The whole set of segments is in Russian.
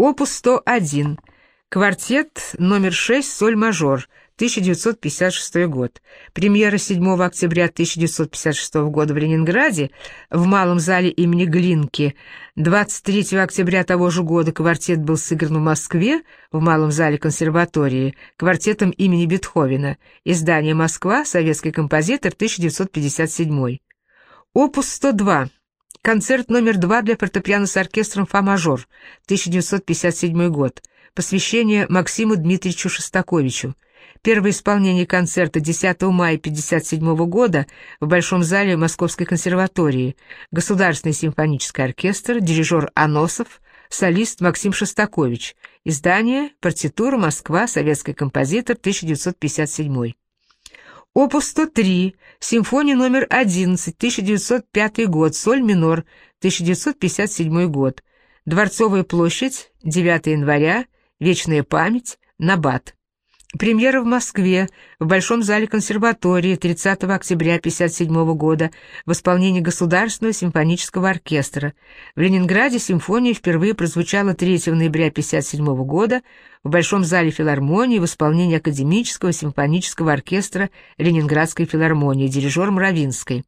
Опус 101. Квартет номер 6 «Соль-мажор», 1956 год. Премьера 7 октября 1956 года в Ленинграде в Малом зале имени Глинки. 23 октября того же года квартет был сыгран в Москве в Малом зале консерватории квартетом имени Бетховена. Издание «Москва», советский композитор, 1957. Опус 102. Концерт номер 2 для фортепиано с оркестром «Фа-мажор», 1957 год. Посвящение Максиму Дмитриевичу Шостаковичу. Первое исполнение концерта 10 мая 1957 года в Большом зале Московской консерватории. Государственный симфонический оркестр, дирижер Аносов, солист Максим Шостакович. Издание «Партитура. Москва. Советский композитор. 1957». Опус 103, симфония номер 11, 1905 год, соль минор, 1957 год. Дворцовая площадь, 9 января, вечная память, Набат. Премьера в Москве, в Большом зале консерватории 30 октября 1957 года в исполнении Государственного симфонического оркестра. В Ленинграде симфония впервые прозвучала 3 ноября 1957 года в Большом зале филармонии в исполнении Академического симфонического оркестра Ленинградской филармонии, дирижер Мравинской.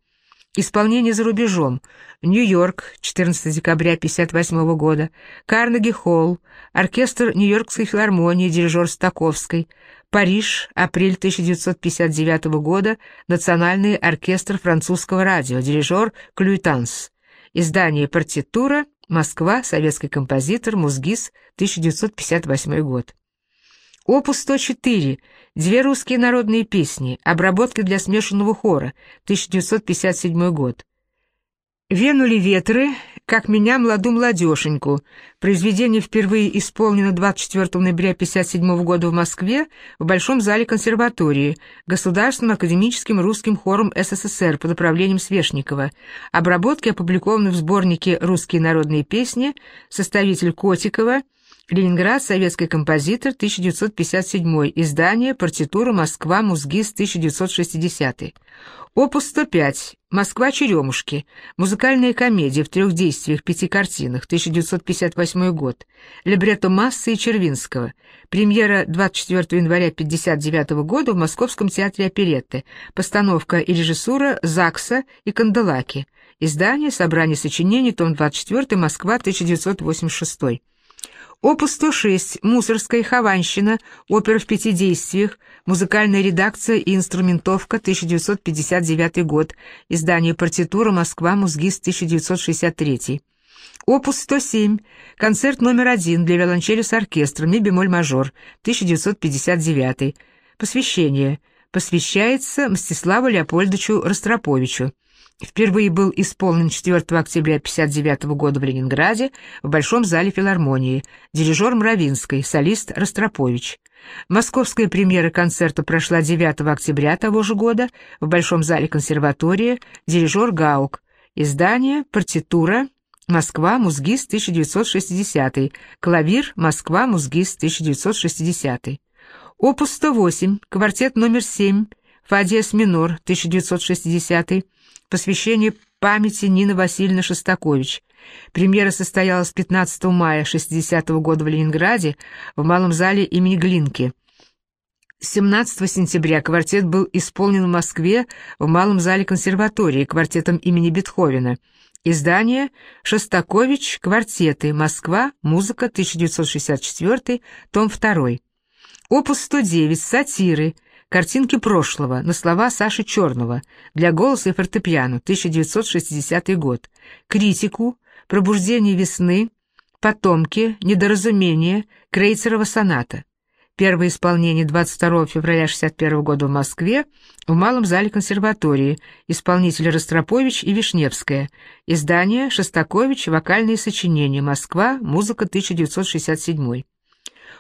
Исполнение за рубежом. Нью-Йорк, 14 декабря 1958 года. Карнеги-Холл, оркестр Нью-Йоркской филармонии, дирижер Стаковской. Париж, апрель 1959 года, Национальный оркестр французского радио, дирижер Клюйтанс. Издание «Партитура», Москва, советский композитор, Музгис, 1958 год. Опус 104. Две русские народные песни. Обработки для смешанного хора. 1957 год. «Венули ветры, как меня, младу молодеженьку». Произведение впервые исполнено 24 ноября 1957 года в Москве в Большом зале консерватории, Государственным академическим русским хором СССР под управлением Свешникова. Обработки опубликованы в сборнике «Русские народные песни», составитель Котикова, Ленинград, советский композитор, 1957, издание, партитура, Москва, Музгиз, 1960. Опус 105. Москва. Черемушки. Музыкальная комедия в трех действиях, пяти картинах. 1958 год. Либретто Массы и Червинского. Премьера 24 января 1959 года в Московском театре оперетты. Постановка и режиссура Закса и Канделаки. Издание «Собрание сочинений», том 24, Москва, 1986. Опус 106, Мусорская Хованщина, опера в пяти действиях, музыкальная редакция и инструментовка, 1959 год, издание партитура «Москва», Музгиз, 1963. Опус 107, концерт номер один для виолончели с оркестром, ми бемоль мажор, 1959. Посвящение. Посвящается Мстиславу Леопольдовичу Ростроповичу. Впервые был исполнен 4 октября 1959 года в Ленинграде в Большом зале филармонии, дирижер Мравинской, солист Ростропович. Московская премьера концерта прошла 9 октября того же года в Большом зале консерватории, дирижер Гаук. Издание «Партитура», Москва, Музгиз, 1960 Клавир, Москва, Музгиз, 1960 Опус 108, квартет номер 7, Фа диез минор, 1960 посвящение памяти Нины Васильевны Шостакович. Премьера состоялась 15 мая 60 -го года в Ленинграде в Малом зале имени Глинки. 17 сентября квартет был исполнен в Москве в Малом зале консерватории квартетом имени Бетховена. Издание «Шостакович. Квартеты. Москва. Музыка. 1964. Том 2». Опус 109. Сатиры. Картинки прошлого на слова Саши Черного для голоса и фортепиано, 1960 год. Критику, Пробуждение весны, Потомки, Недоразумение, Крейцерова соната. Первое исполнение 22 февраля 61 года в Москве в Малом зале консерватории, исполнители Ростропович и Вишневская. Издание Шостакович, вокальные сочинения, Москва, музыка 1967.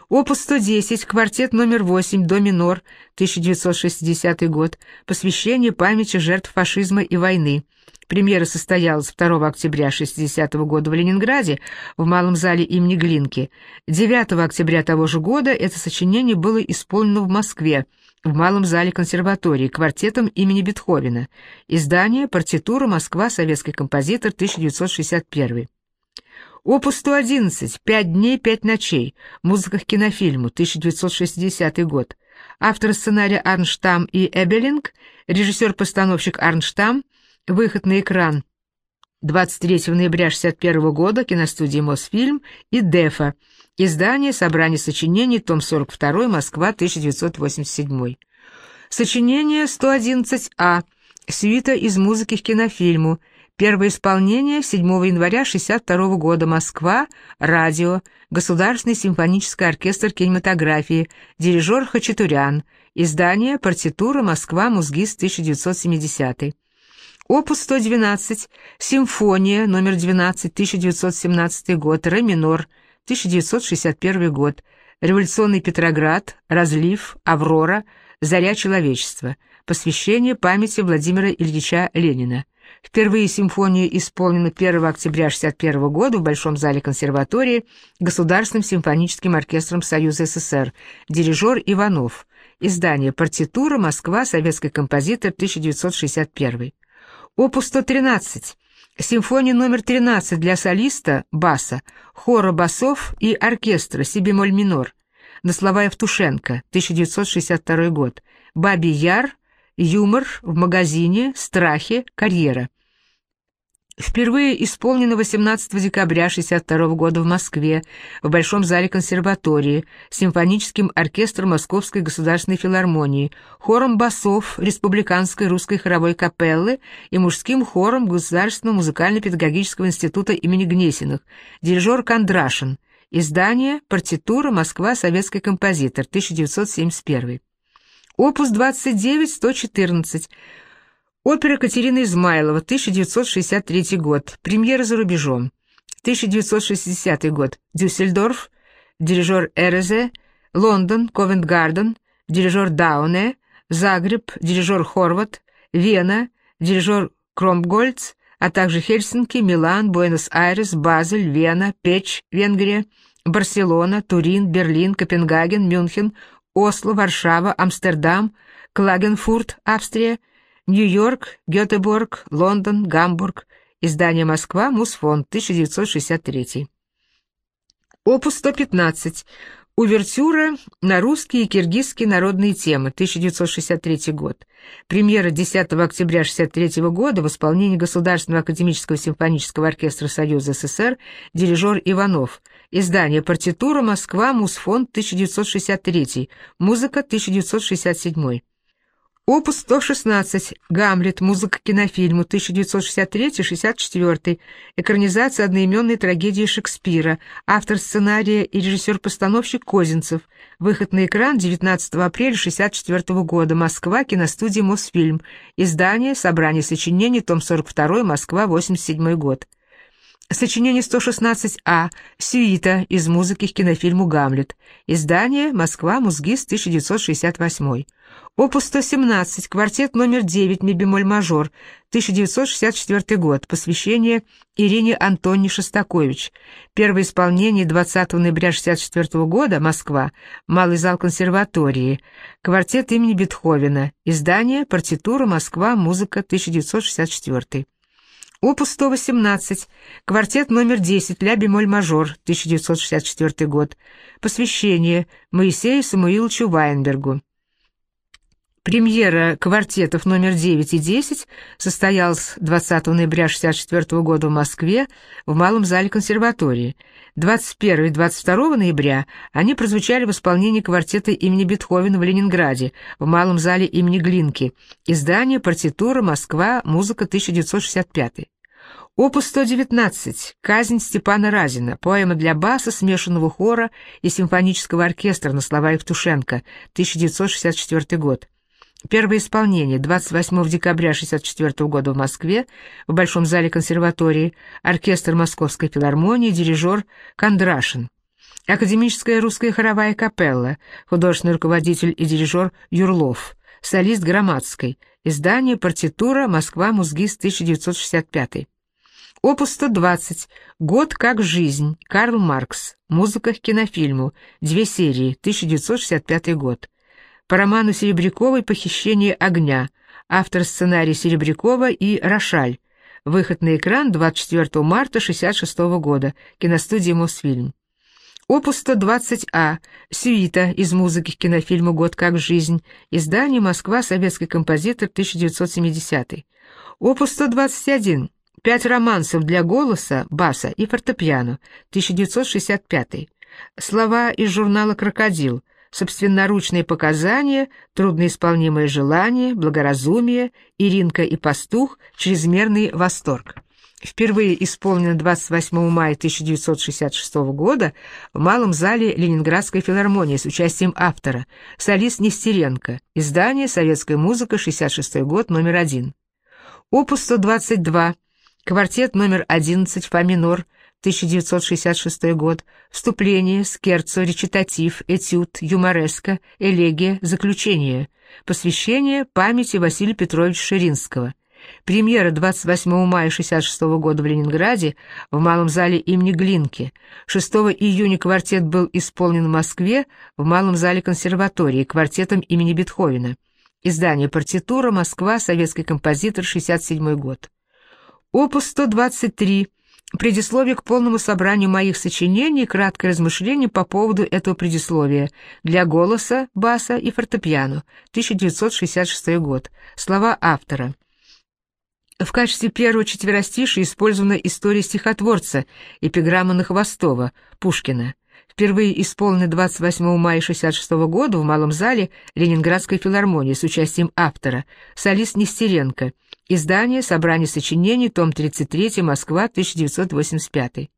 Опус 110, квартет номер 8, до минор, 1960 год, посвящение памяти жертв фашизма и войны. Премьера состоялась 2 октября 60 года в Ленинграде в Малом зале имени Глинки. 9 октября того же года это сочинение было исполнено в Москве, в Малом зале консерватории, квартетом имени Бетховена. Издание «Партитура. Москва. Советский композитор. 1961». Опус 111. «Пять дней, пять ночей». Музыка к кинофильму. 1960 год. Автор сценария Арнштам и Эбелинг. Режиссер-постановщик Арнштам. Выход на экран 23 ноября 1961 года. Киностудия Мосфильм и Дефа. Издание «Собрание сочинений», том 42, Москва, 1987. Сочинение 111А. Сюита из музыки к кинофильму. Первое исполнение 7 января 1962 года. Москва. Радио. Государственный симфонический оркестр кинематографии. Дирижер Хачатурян. Издание «Партитура. Москва. Музгист. 1970». Опус 112. Симфония. Номер 12. 1917 год. Ре минор. 1961 год. Революционный Петроград. Разлив. Аврора. Заря человечества. Посвящение памяти Владимира Ильича Ленина. Впервые симфония исполнена 1 октября 1961 года в Большом зале консерватории Государственным симфоническим оркестром Союза СССР. Дирижер Иванов. Издание «Партитура. Москва. Советский композитор. 1961». Опус 113. Симфония номер 13 для солиста, баса, хора басов и оркестра, си бемоль минор. На слова Евтушенко, 1962 год. Бабий Яр, Юмор в магазине, Страхи, Карьера. Впервые исполнено 18 декабря 1962 года в Москве, в Большом зале консерватории, симфоническим оркестром Московской государственной филармонии, хором басов Республиканской русской хоровой капеллы и мужским хором Государственного музыкально-педагогического института имени Гнесиных, дирижер Кондрашин, издание «Партитура. Москва. Советский композитор. 1971». Опус 29-114. Опера Катерины Измайлова, 1963 год. Премьера за рубежом. 1960 год. Дюссельдорф. Дирижер Эрезе. Лондон. Ковент-Гарден. Дирижер Дауне. Загреб. Дирижер Хорват. Вена. Дирижер Кромгольц, а также Хельсинки, Милан, Буэнос-Айрес, Базель, Вена, Печь, Венгрия, Барселона, Турин, Берлин, Копенгаген, Мюнхен, Осло, Варшава, Амстердам, Клагенфурт, Австрия, Нью-Йорк, Гетеборг, Лондон, Гамбург. Издание «Москва», Мусфонд, 1963. Опус 115. Увертюра на русские и киргизские народные темы, 1963 год. Премьера 10 октября 1963 года в исполнении Государственного академического симфонического оркестра Союза СССР дирижер Иванов. Издание «Партитура. Москва. Мусфонд. 1963. Музыка. 1967». Опус 116. Гамлет. Музыка кинофильму 1963-64. Экранизация одноименной трагедии Шекспира. Автор сценария и режиссер-постановщик Козинцев. Выход на экран 19 апреля 64 года. Москва. Киностудия Мосфильм. Издание. Собрание сочинений. Том 42. Москва. 87 год. Сочинение 116А. Сюита из музыки к кинофильму «Гамлет». Издание «Москва. Музгист. 1968». Опус 117. Квартет номер 9. Ми бемоль мажор. 1964 год. Посвящение Ирине Антонне Шостакович. Первое исполнение 20 ноября 1964 года. Москва. Малый зал консерватории. Квартет имени Бетховена. Издание «Партитура. Москва. Музыка. 1964». Опус 118. Квартет номер 10. Ля бемоль мажор. 1964 год. Посвящение Моисею Самуиловичу Вайнбергу. Премьера квартетов номер 9 и 10 состоялась 20 ноября 1964 года в Москве в Малом зале консерватории. 21 и 22 ноября они прозвучали в исполнении квартета имени Бетховена в Ленинграде в Малом зале имени Глинки. Издание «Партитура. Москва. Музыка. 1965». Опус 119. Казнь Степана Разина. Поэма для баса, смешанного хора и симфонического оркестра на слова Евтушенко. 1964 год. Первое исполнение 28 декабря 1964 года в Москве, в Большом зале консерватории, оркестр Московской филармонии, дирижер Кондрашин. Академическая русская хоровая капелла, художественный руководитель и дирижер Юрлов, солист Громадской, издание «Партитура. Москва. Музгист. 1965». Опус 120. Год как жизнь. Карл Маркс. Музыка к кинофильму. Две серии. 1965 год. По роману Серебряковой «Похищение огня», автор сценария Серебрякова и Рошаль, Выход на экран 24 марта 1966 года. Киностудия «Мосфильм». Опус 120А. Сюита из музыки к кинофильму «Год как жизнь». Издание «Москва. Советский композитор. 1970». Опус 121. Пять романсов для голоса, баса и фортепиано. 1965. Слова из журнала «Крокодил». Собственноручные показания, трудноисполнимое желание, благоразумие, Иринка и пастух, чрезмерный восторг впервые исполнена 28 мая 1966 года в Малом зале Ленинградской филармонии с участием автора, солист Нестеренко, издание «Советская музыка», 66 год, номер один. Опус 122, квартет номер 11, фа минор, 1966 год, вступление, скерцо, речитатив, этюд, юмореска, элегия, заключение, посвящение памяти Василия Петровича Ширинского – Премьера 28 мая 1966 года в Ленинграде в Малом зале имени Глинки. 6 июня квартет был исполнен в Москве в Малом зале консерватории квартетом имени Бетховена. Издание «Партитура. Москва. Советский композитор. 67 год». Опус 123. Предисловие к полному собранию моих сочинений, краткое размышление по поводу этого предисловия. Для голоса, баса и фортепиано. 1966 год. Слова автора. В качестве первого четверостишия использована история стихотворца, эпиграмма на Хвостова, Пушкина. Впервые исполнена 28 мая 1966 года в Малом зале Ленинградской филармонии с участием автора, солист Нестеренко. Издание «Собрание сочинений», том 33, Москва, 1985.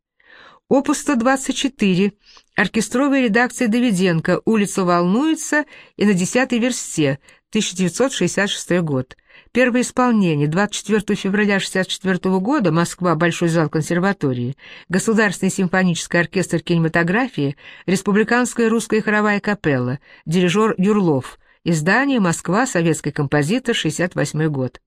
Опус 124. Оркестровая редакция Давиденко. Улица волнуется и на десятой версте. 1966 год. Первое исполнение. 24 февраля 1964 года. Москва, Большой зал консерватории, Государственный симфонический оркестр кинематографии, Республиканская русская хоровая капелла, дирижер Юрлов, издание Москва, советский композитор, 68 год.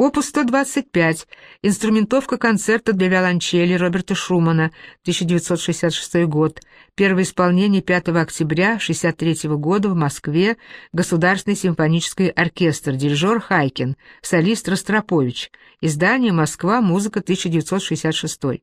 Опус 125. Инструментовка концерта для виолончели Роберта Шумана, 1966 год. Первое исполнение 5 октября 1963 года в Москве. Государственный симфонический оркестр. Дирижер Хайкин. Солист Ростропович. Издание «Москва. Музыка. 1966».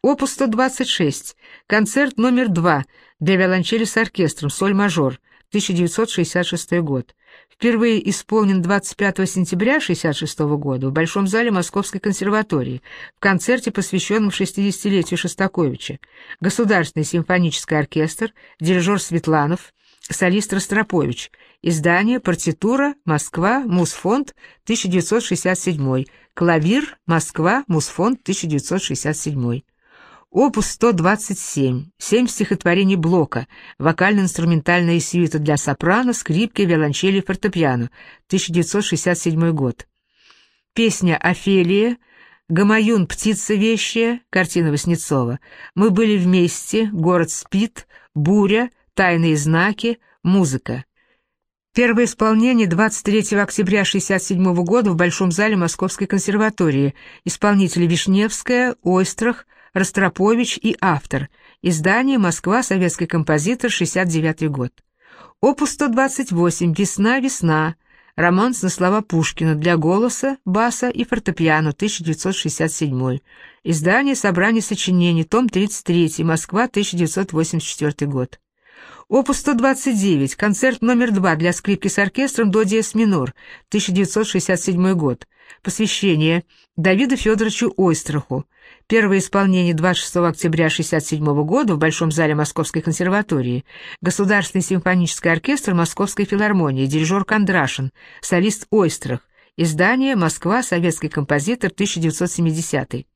Опус 126. Концерт номер 2 для виолончели с оркестром. Соль-мажор. 1966 год впервые исполнен 25 сентября 1966 года в Большом зале Московской консерватории в концерте, посвященном 60-летию Шостаковича. Государственный симфонический оркестр, дирижер Светланов, солист Ростропович. Издание «Партитура. Москва. Мусфонд. 1967». Клавир. Москва. Мусфонд. 1967. Опус 127, семь стихотворений Блока, вокально-инструментальная сюита для сопрано, скрипки, виолончели и фортепиано, 1967 год. Песня «Офелия», «Гамаюн. Птица вещая», картина Васнецова. «Мы были вместе», «Город спит», «Буря», «Тайные знаки», «Музыка». Первое исполнение 23 октября 1967 года в Большом зале Московской консерватории. Исполнители Вишневская, Ойстрах, Ростропович и автор. Издание «Москва. Советский композитор. 69 год». Опус 128. «Весна, весна». Романс на слова Пушкина для голоса, баса и фортепиано, 1967. Издание «Собрание сочинений», том 33, Москва, 1984 год. Опус 129, концерт номер 2 для скрипки с оркестром до диез минор, 1967 год. Посвящение Давиду Федоровичу Ойстраху. Первое исполнение 26 октября 1967 года в Большом зале Московской консерватории. Государственный симфонический оркестр Московской филармонии, дирижер Кондрашин, солист Ойстрах. Издание «Москва. Советский композитор. 1970».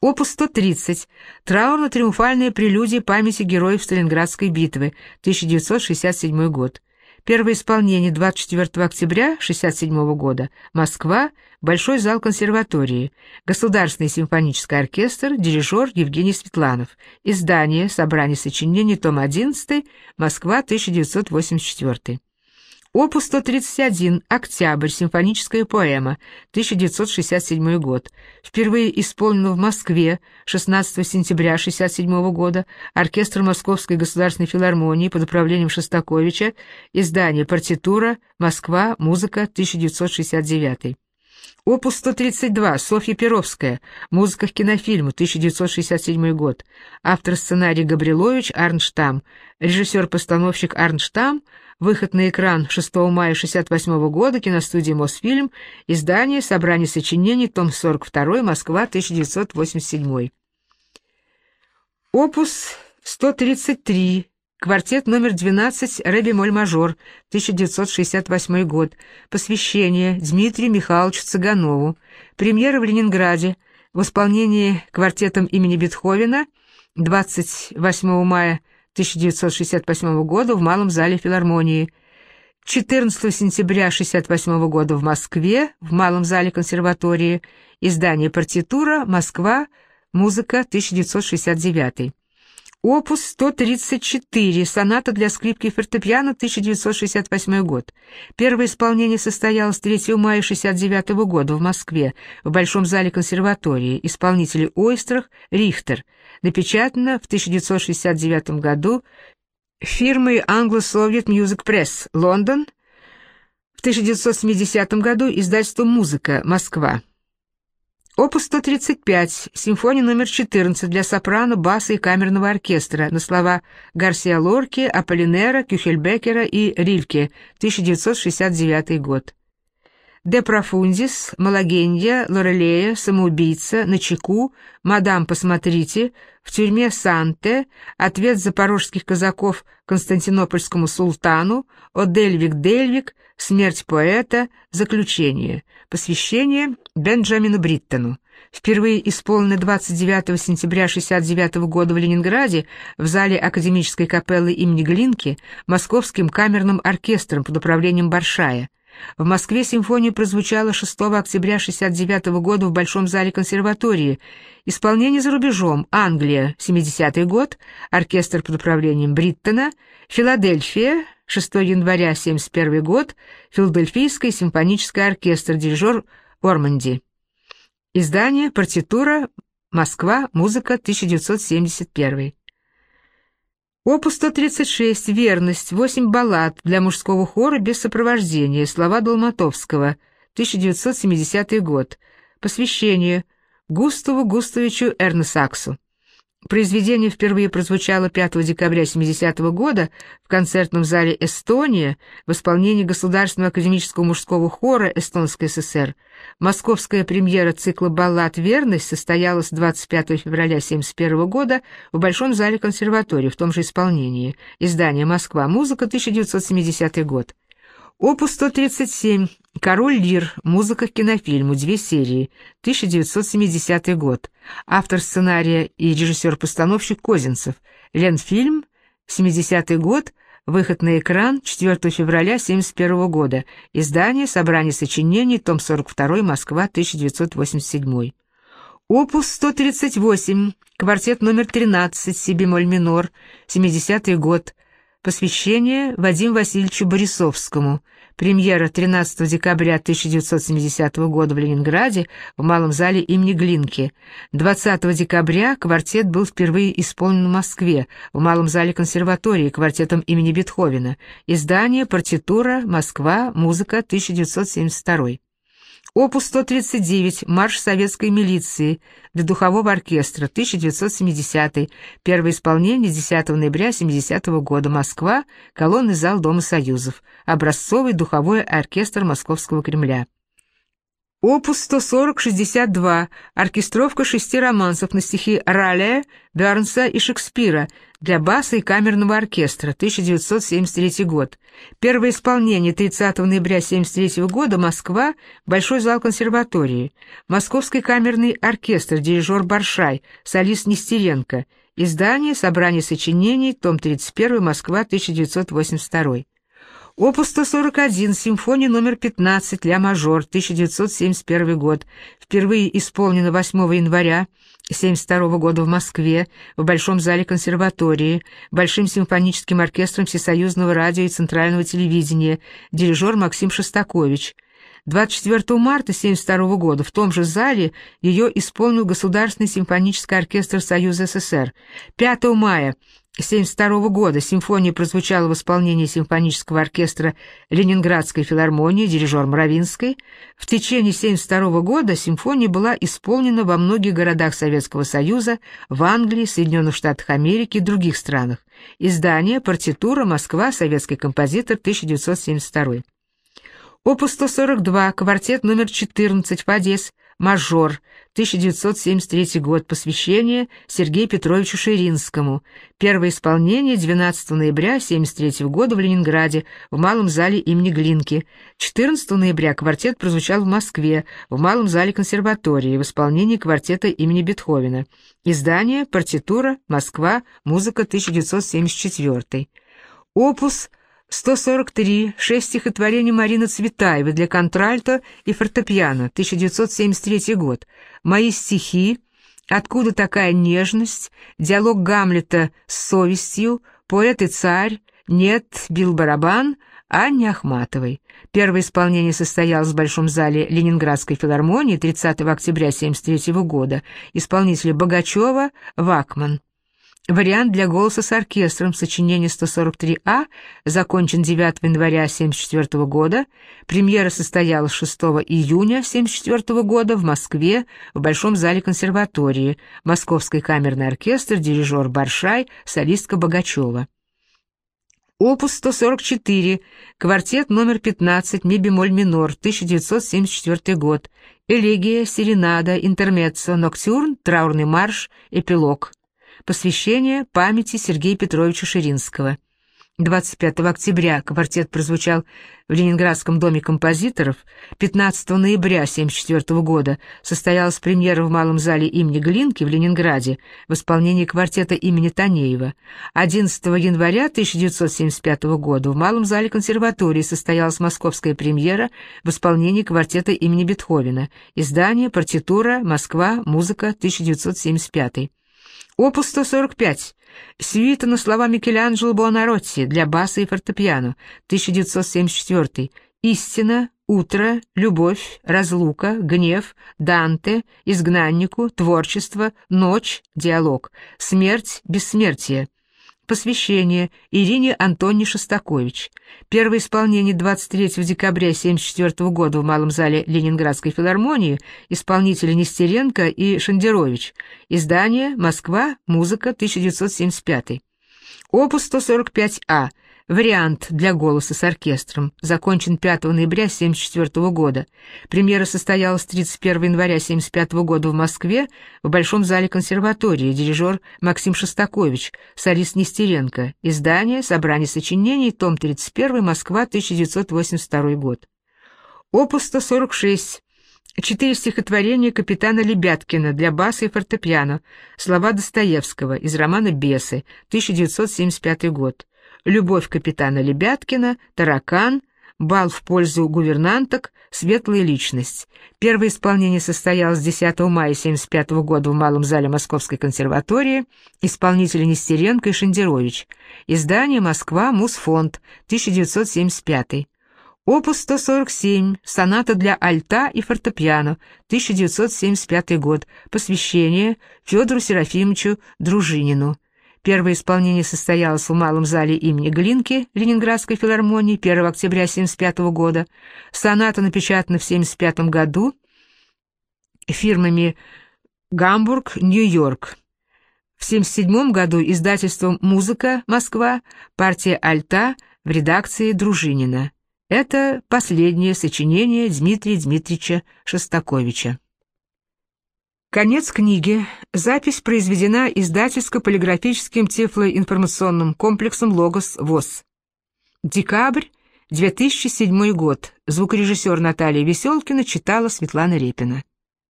Опус 130. Траурно-триумфальная прелюдия памяти героев Сталинградской битвы. 1967 год. Первое исполнение 24 октября 1967 года. Москва. Большой зал консерватории. Государственный симфонический оркестр. Дирижер Евгений Светланов. Издание. Собрание сочинений. Том 11. Москва. 1984. Опус 131. Октябрь. Симфоническая поэма. 1967 год. Впервые исполнена в Москве 16 сентября 1967 года. Оркестр Московской государственной филармонии под управлением Шостаковича. Издание «Партитура. Москва. Музыка. 1969». Опус 132, Софья Перовская, музыка к кинофильму, 1967 год. Автор сценария Габрилович Арнштам, режиссер-постановщик Арнштам, выход на экран 6 мая 1968 года, киностудия Мосфильм, издание, собрание сочинений, том 42, Москва, 1987. Опус 133, Квартет номер 12 «Ре бемоль-мажор», 1968 год. Посвящение Дмитрию Михайловичу Цыганову. Премьера в Ленинграде. В исполнении квартетом имени Бетховена 28 мая 1968 года в Малом зале филармонии. 14 сентября 1968 года в Москве, в Малом зале консерватории. Издание «Партитура», Москва, музыка, 1969. Опус 134, соната для скрипки и фортепиано, 1968 год. Первое исполнение состоялось 3 мая 1969 года в Москве, в Большом зале консерватории, исполнители Ойстрах, Рихтер. Напечатано в 1969 году фирмой Anglo-Soviet Music Press, Лондон. В 1970 году издательство «Музыка», Москва. Опус 135, симфония номер 14 для сопрано, баса и камерного оркестра на слова Гарсия Лорки, Аполлинера, Кюхельбекера и Рильке, 1969 год. «Де профундис», «Малагендия», «Лорелея», «Самоубийца», «На чеку», «Мадам, посмотрите», «В тюрьме Санте», «Ответ запорожских казаков Константинопольскому султану», «Одельвик Дельвик», «Смерть поэта», «Заключение», посвящение Бенджамину Бриттону. Впервые исполнено 29 сентября 1969 года в Ленинграде в зале Академической капеллы имени Глинки Московским камерным оркестром под управлением Баршая. В Москве симфония прозвучала 6 октября 1969 года в Большом зале консерватории. Исполнение за рубежом. Англия, 70-й год, оркестр под управлением Бриттона. Филадельфия, 6 января 1971 год, Филадельфийский симфонический оркестр, дирижер Орманди. Издание, партитура, Москва, музыка, 1971. Опус 136. Верность. Восемь баллад для мужского хора без сопровождения. Слова Долматовского. 1970 год. Посвящение Густаву Густавичу Эрнесаксу. Произведение впервые прозвучало 5 декабря 70 -го года в концертном зале «Эстония» в исполнении Государственного академического мужского хора Эстонской ССР. Московская премьера цикла «Баллад Верность» состоялась 25 февраля 1971 года в Большом зале консерватории в том же исполнении. Издание «Москва. Музыка. 1970 год». Опус 137. Король Лир. Музыка к кинофильму. Две серии. 1970 год. Автор сценария и режиссер-постановщик Козинцев. Ленфильм. 70 год. Выход на экран 4 февраля 1971 года. Издание «Собрание сочинений», том 42, Москва, 1987. Опус 138. Квартет номер 13, си бемоль минор. 70 год. Посвящение Вадиму Васильевичу Борисовскому. Премьера 13 декабря 1970 года в Ленинграде в Малом зале имени Глинки. 20 декабря квартет был впервые исполнен в Москве в Малом зале консерватории квартетом имени Бетховена. Издание, партитура, Москва, музыка, 1972. Опус 139 «Марш советской милиции» для духового оркестра, 1970 Первое исполнение 10 ноября 70 -го года. Москва, колонный зал Дома Союзов. Образцовый духовой оркестр Московского Кремля. Опус 140-62, оркестровка шести романсов на стихи Ралле, Бернса и Шекспира для баса и камерного оркестра, 1973 год. Первое исполнение 30 ноября 1973 года, Москва, Большой зал консерватории. Московский камерный оркестр, дирижер Баршай, солист Нестеренко. Издание «Собрание сочинений», том 31, Москва, 1982. Опус 141, симфония номер 15, ля мажор, 1971 год. Впервые исполнена 8 января 1972 года в Москве, в Большом зале консерватории, Большим симфоническим оркестром Всесоюзного радио и Центрального телевидения, дирижер Максим Шостакович. 24 марта 1972 года в том же зале ее исполнил Государственный симфонический оркестр Союза СССр. 5 мая 1972 года симфония прозвучала в исполнении симфонического оркестра Ленинградской филармонии, дирижер Мравинской. В течение 1972 года симфония была исполнена во многих городах Советского Союза, в Англии, Соединенных Штатах Америки и других странах. Издание «Партитура. Москва. Советский композитор. 1972». Опус 142, квартет номер 14, Фадес, мажор, 1973 год, посвящение Сергею Петровичу Ширинскому. Первое исполнение 12 ноября 1973 года в Ленинграде, в Малом зале имени Глинки. 14 ноября квартет прозвучал в Москве, в Малом зале консерватории, в исполнении квартета имени Бетховена. Издание, партитура, Москва, музыка 1974. Опус 143. Шесть стихотворений Марины Цветаевой для контральто и фортепиано, 1973 год. Мои стихи, откуда такая нежность, диалог Гамлета с совестью, поэт и царь, нет, бил барабан, Анне Ахматовой. Первое исполнение состоялось в Большом зале Ленинградской филармонии 30 октября 1973 года. Исполнители Богачева, Вакман. Вариант для голоса с оркестром, сочинение 143А, закончен 9 января 1974 года. Премьера состоялась 6 июня 1974 года в Москве, в Большом зале консерватории. Московский камерный оркестр, дирижер Баршай, солистка Богачева. Опус 144, квартет номер 15, ми бемоль минор, 1974 год. Элегия, серенада, интермеццо, ноктюрн, траурный марш, эпилог посвящение памяти Сергея Петровича Ширинского. 25 октября квартет прозвучал в Ленинградском доме композиторов, 15 ноября 1974 года состоялась премьера в Малом зале имени Глинки в Ленинграде в исполнении квартета имени Танеева. 11 января 1975 года в Малом зале консерватории состоялась московская премьера в исполнении квартета имени Бетховена. Издание, партитура, Москва, музыка, 1975. Опус 145. Сюита на слова Микеланджело Буонаротти для баса и фортепиано. 1974. Истина, утро, любовь, разлука, гнев, Данте, изгнаннику, творчество, ночь, диалог, смерть, бессмертие. Посвящение Ирине Антоне Шостакович. Первое исполнение 23 декабря 1974 года в Малом зале Ленинградской филармонии исполнители Нестеренко и Шендерович. Издание «Москва. Музыка. 1975». Опус 145А. Вариант для голоса с оркестром. Закончен 5 ноября 1974 года. Премьера состоялась 31 января 1975 года в Москве в Большом зале консерватории. Дирижер Максим Шостакович, солист Нестеренко. Издание «Собрание сочинений», том 31, Москва, 1982 год. Опус 146. Четыре стихотворения капитана Лебяткина для баса и фортепиано. Слова Достоевского из романа «Бесы», 1975 год. «Любовь капитана Лебяткина», «Таракан», «Бал в пользу гувернанток», «Светлая личность». Первое исполнение состоялось 10 мая 1975 года в Малом зале Московской консерватории, исполнители Нестеренко и Шендерович. Издание «Москва. Мусфонд», 1975. Опус 147, соната для альта и фортепиано, 1975 год, посвящение Федору Серафимовичу Дружинину. Первое исполнение состоялось в Малом зале имени Глинки Ленинградской филармонии 1 октября 1975 года. Соната напечатана в 1975 году фирмами Гамбург, Нью-Йорк. В 1977 году издательством «Музыка. Москва», партия «Альта» в редакции Дружинина. Это последнее сочинение Дмитрия Дмитриевича Шостаковича. Конец книги. Запись произведена издательско-полиграфическим тифлоинформационным комплексом «Логос ВОЗ». Декабрь 2007 год. Звукорежиссер Наталья Веселкина читала Светлана Репина.